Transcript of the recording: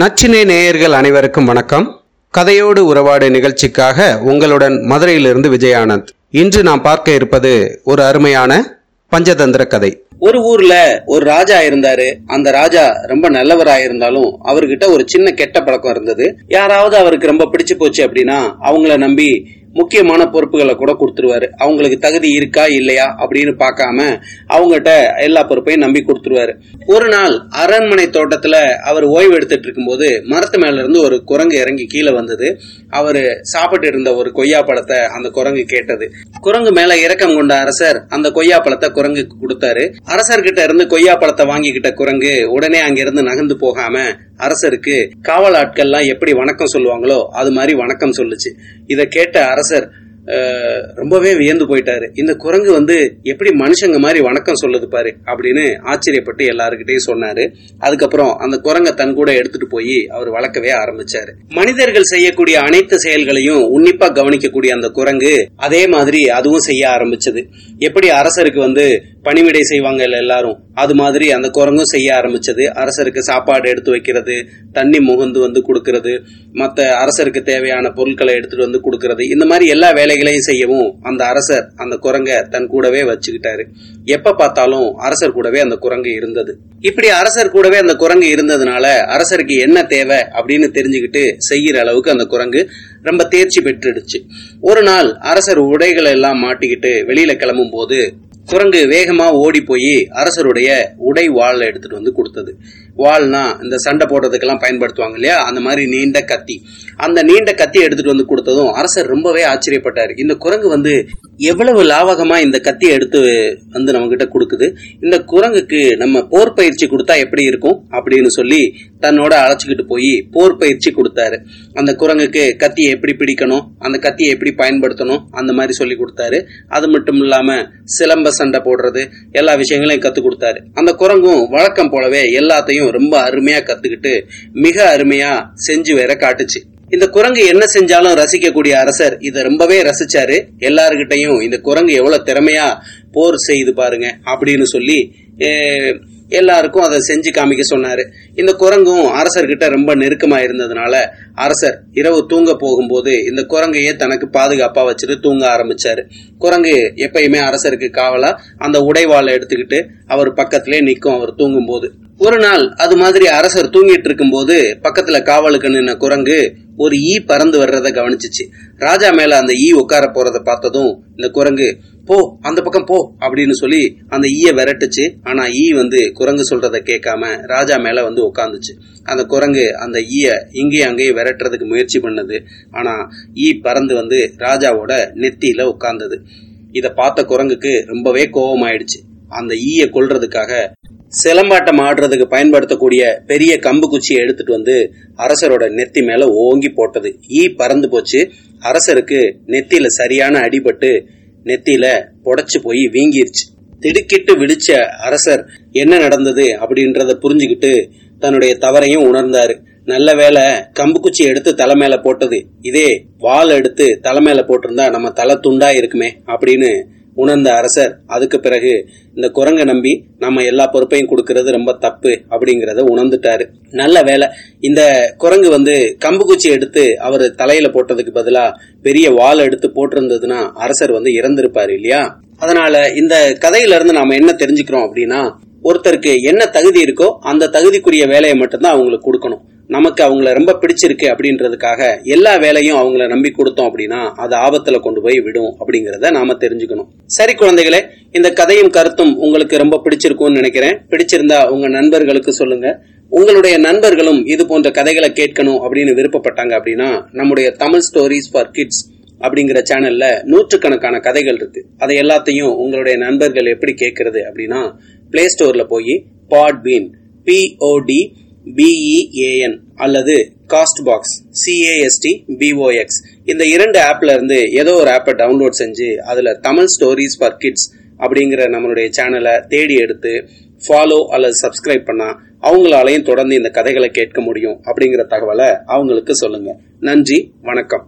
நச்சினை நேயர்கள் அனைவருக்கும் வணக்கம். கதையோடு உறவாடு நிகழ்ச்சிக்காக உங்களுடன் மதுரையிலிருந்து விஜயானந்த். இன்று நாம் பார்க்க இருப்பது ஒரு அருமையான பஞ்சதந்திர கதை. ஒரு ஊர்ல ஒரு ராஜா இருந்தாரு. அந்த ராஜா ரொம்ப நல்லவரா இருந்தாலும் அவர்கிட்ட ஒரு சின்ன கெட்ட பழக்கம் இருந்தது. யாராவது அவருக்கு ரொம்ப பிடிச்சு போச்சு அப்படின்னா அவங்கள நம்பி முக்கியமான பொறுப்புகளை கூட கொடுத்துருவாரு. அவங்களுக்கு தகுதி இருக்கா இல்லையா அப்படின்னு பார்க்காம அவங்ககிட்ட எல்லா பொறுப்பையும் நம்பி கொடுத்துருவாரு. ஒரு நாள் அரண்மனை தோட்டத்துல அவர் ஓய்வு எடுத்துட்டு இருக்கும்போது மரத்து மேல இருந்து ஒரு குரங்கு இறங்கி கீழே வந்தது. அவரு சாப்பிட்டு இருந்த ஒரு கொய்யா பழத்தை அந்த குரங்கு கேட்டது. குரங்கு மேல இறக்கம் கொண்ட அரசர் அந்த கொய்யா பழத்தை குரங்குக்கு கொடுத்தாரு. அரசர்கிட்ட இருந்து கொய்யா பழத்தை வாங்கிக்கிட்ட குரங்கு உடனே அங்கிருந்து நகர்ந்து போகாம அரசருக்கு காவல் ஆட்கள்லாம் எப்படி வணக்கம் சொல்லுவாங்களோ அது மாதிரி வணக்கம் சொல்லுச்சு. இதை கேட்ட அரசர் ரொம்பவே வியந்து போயிட்டாரு. இந்த குரங்கு வந்து எப்படி மனுஷங்க மாதிரி வணக்கம் சொல்லுது பாரு அப்படின்னு ஆச்சரியப்பட்டு எல்லாருக்கிட்டையும் சொன்னாரு. அதுக்கப்புறம் அந்த குரங்கை தன் கூட எடுத்துட்டு போய் அவர் வளர்க்கவே ஆரம்பிச்சாரு. மனிதர்கள் செய்யக்கூடிய அனைத்து செயல்களையும் உன்னிப்பா கவனிக்கக்கூடிய அந்த குரங்கு அதே மாதிரி அதுவும் செய்ய ஆரம்பிச்சது. எப்படி அரசருக்கு வந்து பணிவிடை செய்வாங்க எல்லாரும் அது மாதிரி அந்த குரங்கும் செய்ய ஆரம்பிச்சது. அரசருக்கு சாப்பாடு எடுத்து வைக்கிறது தண்ணி முகந்து வந்து கொடுக்கறது மற்ற அரசருக்கு தேவையான பொருட்களை எடுத்துட்டு வந்து கொடுக்கறது இந்த மாதிரி எல்லா வேலைகளையும் செய்யவும் அந்த அரசர் அந்த குரங்க தன் கூடவே வச்சுக்கிட்டாரு. எப்ப பார்த்தாலும் அரசர் கூடவே அந்த குரங்கு இருந்தது. இப்படி அரசர் கூடவே அந்த குரங்கு இருந்ததுனால அரசருக்கு என்ன தேவை அப்படின்னு தெரிஞ்சுக்கிட்டு செய்யற அளவுக்கு அந்த குரங்கு ரொம்ப தேர்ச்சி பெற்றுடுச்சு. ஒரு நாள் அரசர் உடைகளை எல்லாம் மாட்டிக்கிட்டு வெளியில கிளம்பும் போது குரங்கு வேகமா ஓடி போய் அரசருடைய உடை வாள் எடுத்துட்டு வந்து கொடுத்தது. வாள்னா இந்த சண்டை போடுறதுக்கெல்லாம் பயன்படுத்துவாங்க இல்லையா? அந்த மாதிரி நீண்ட கத்தி. அந்த நீண்ட கத்தி எடுத்துட்டு வந்து கொடுத்ததும் அரசர் ரொம்பவே ஆச்சரியப்பட்டார். இந்த குரங்கு வந்து எவ்வளவு லாவகமா இந்த கத்தியை எடுத்து வந்து நம்ம கிட்ட கொடுக்குது? இந்த குரங்குக்கு நம்ம போர் பயிற்சி கொடுத்தா எப்படி இருக்கும்? அப்படின்னு சொல்லி தன்னோட அழைச்சிக்கிட்டு போய் போர் பயிற்சி கொடுத்தாரு. அந்த குரங்குக்கு கத்தியை எப்படி பிடிக்கணும்? அந்த கத்தியை எப்படி பயன்படுத்தணும்? அந்த மாதிரி சொல்லி கொடுத்தாரு. அது மட்டும் இல்லாம சிலம்ப சண்டை போடுறது எல்லா விஷயங்களையும் கத்து கொடுத்தாரு. அந்த குரங்கும் வழக்கம் போலவே எல்லாத்தையும் ரொம்ப அருமையா கத்துக்கிட்டு மிக அருமையா செஞ்சு வேற காட்டுச்சு. இந்த குரங்கு என்ன செஞ்சாலும் ரசிக்கக்கூடிய அரசர் இதை ரொம்பவே ரசிச்சாரு. எல்லாருக்கிட்டையும் இந்த குரங்கு எவ்வளவு திறமையா போர் செய்து பாருங்க அப்படின்னு சொல்லி எல்லாருக்கும் அதை செஞ்சு காமிக்க சொன்னாரு. இந்த குரங்கும் அரசர்கிட்ட ரொம்ப நெருக்கமா இருந்ததுனால அரசர் இரவு தூங்க போகும்போது இந்த குரங்கையே தனக்கு பாதுகாப்பா வச்சுட்டு தூங்க ஆரம்பிச்சாரு. குரங்கு எப்பயுமே அரசருக்கு காவலா அந்த உடைவாளை எடுத்துக்கிட்டு அவர் பக்கத்திலே நிற்கும் அவர் தூங்கும் போது ஒரு நாள் அது மாதிரி அரசர் தூங்கிட்டு இருக்கும்போது பக்கத்துல காவலுக்கு நின்ன குரங்கு ஒரு ஈ பறந்து வர்றத கவனிச்சிச்சு. ராஜா மேல அந்த ஈ உட்கார போறத பார்த்ததும் இந்த குரங்கு போ அந்த பக்கம் போ அப்படின்னு சொல்லி அந்த ஈய விரட்டுச்சு. ஆனா ஈ வந்து குரங்கு சொல்றத கேட்காம ராஜா மேல வந்து உட்காந்துச்சு அந்த குரங்கு அந்த ஈய இங்கேயும் அங்கேயும் விரட்டுறதுக்கு முயற்சி பண்ணது. ஆனா ஈ பறந்து வந்து ராஜாவோட நெத்தியில உட்கார்ந்தது. இத பார்த்த குரங்குக்கு ரொம்பவே கோபமாயிடுச்சு அந்த ஈய கொல்றதுக்காக சிலம்பாட்டம் ஆடுறதுக்கு பயன்படுத்தக்கூடிய பெரிய கம்பு குச்சியை எடுத்துட்டு வந்து அரசரோட நெத்தி மேல ஓங்கி போட்டது. ஈ பறந்து போச்சு. அரசருக்கு நெத்தியில சரியான அடிபட்டு நெத்தியில புடைச்சு போய் வீங்கிருச்சு. திடுக்கிட்டு விழிச்ச அரசர் என்ன நடந்தது அப்படின்றத புரிஞ்சுக்கிட்டு தன்னுடைய தவறையும் உணர்ந்தாரு. நல்ல வேளை கம்புக்குச்சி எடுத்து தலை மேல போட்டது. இதே வால் எடுத்து தலை மேல போட்டிருந்தா நம்ம தலை துண்டா இருக்குமே அப்படின்னு உணர்ந்த அரசர். அதுக்கு பிறகு இந்த குரங்கை நம்பி நம்ம எல்லா பொறுப்பையும் கொடுக்கறது ரொம்ப தப்பு அப்படிங்கறத உணர்ந்துட்டாரு. நல்ல வேலை இந்த குரங்கு வந்து கம்பு குச்சி எடுத்து அவர் தலையில போட்டதுக்கு பதிலா பெரிய வால் எடுத்து போட்டிருந்ததுன்னா அரசர் வந்து இறந்திருப்பாரு இல்லையா? அதனால இந்த கதையில இருந்து நாம என்ன தெரிஞ்சுக்கிறோம் அப்படின்னா ஒருத்தருக்கு என்ன தகுதி இருக்கோ அந்த தகுதிக்குரிய வேலையை மட்டும்தான் அவங்களுக்கு கொடுக்கணும். நமக்கு அவங்கள ரொம்ப பிடிச்சிருக்கு அப்படின்றதுக்காக எல்லா வேலையும் அவங்கள நம்பி கொடுத்தோம் அப்படின்னா அது ஆபத்துல கொண்டு போய் விடும் அப்படிங்கறத நாம தெரிஞ்சுக்கணும். சரி குழந்தைகளே இந்த கதையும் கருத்தும் உங்களுக்கு ரொம்ப பிடிச்சிருக்கும்னு நினைக்கிறேன். பிடிச்சிருந்தா உங்க நண்பர்களுக்கு சொல்லுங்க. உங்களுடைய நண்பர்களும் இது போன்ற கதைகளை கேட்கணும் அப்படின்னு விருப்பப்பட்டாங்க அப்படின்னா நம்முடைய தமிழ் ஸ்டோரிஸ் ஃபார் கிட்ஸ் அப்படிங்கிற சேனல்ல நூற்றுக்கணக்கான கதைகள் இருக்கு. அதை எல்லாத்தையும் உங்களுடைய நண்பர்கள் எப்படி கேட்கறது அப்படின்னா பிளே ஸ்டோர்ல போய் Podbean P O D B E A N அல்லது cast box C A S T B O X இந்த இரண்டு ஆப்ல இருந்து ஏதோ ஒரு ஆப்பை டவுன்லோட் செஞ்சு அதுல தமிழ் ஸ்டோரிஸ் ஃபார் கிட்ஸ் அப்படிங்கிற நம்மளுடைய சேனலை தேடி எடுத்து ஃபாலோ அல்லது சப்ஸ்கிரைப் பண்ணா அவங்களாலையும் தொடர்ந்து இந்த கதைகளை கேட்க முடியும் அப்படிங்கிற தகவலை அவங்களுக்கு சொல்லுங்க. நன்றி வணக்கம்.